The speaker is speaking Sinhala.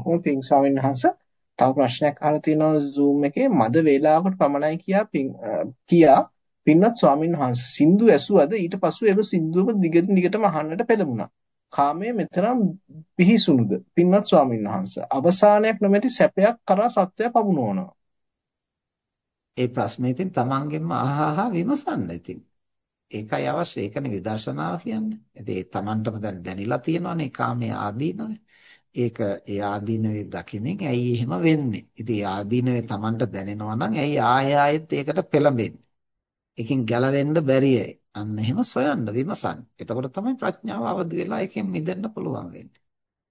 කොහොම පිං ස්වාමීන් වහන්සේ තව ප්‍රශ්නයක් අහලා තියෙනවා Zoom එකේ මද වේලාවකට පමණයි කියා කියා පින්වත් ස්වාමීන් වහන්සේ සින්දු ඇසුවද ඊට පසු එම සින්දුවම දිගට දිගටම අහන්නට පෙළඹුණා. කාමයේ මෙතරම් පිහිසුණුද පින්වත් ස්වාමීන් වහන්සේ අවසානයක් නොමැති සැපයක් කරා සත්‍යය පමුණුවනවා. ඒ ප්‍රශ්නේ ඉතින් තමන්ගෙන්ම අහහා විමසන්න ඉතින්. ඒකයි අවශ්‍ය. ඒකනේ විදර්ශනාව කියන්නේ. ඉතින් ඒ තමන්ටම දැන් දැනিলা තියෙනවානේ කාමයේ ආදීනව. ඒක ඒ ආදීනවේ දකින්නේ ඇයි එහෙම වෙන්නේ? ඉතින් ඒ ආදීනවේ Tamanට දැනෙනවා නම් ඇයි ආයෙ ආයෙත් ඒකට පෙළඹෙන්නේ? එකකින් ගැලවෙන්න බැරියයි. අන්න එහෙම සොයන්න විමසන්න. එතකොට තමයි ප්‍රඥාව අවදි වෙලා එකෙන් මිදෙන්න පුළුවන් වෙන්නේ.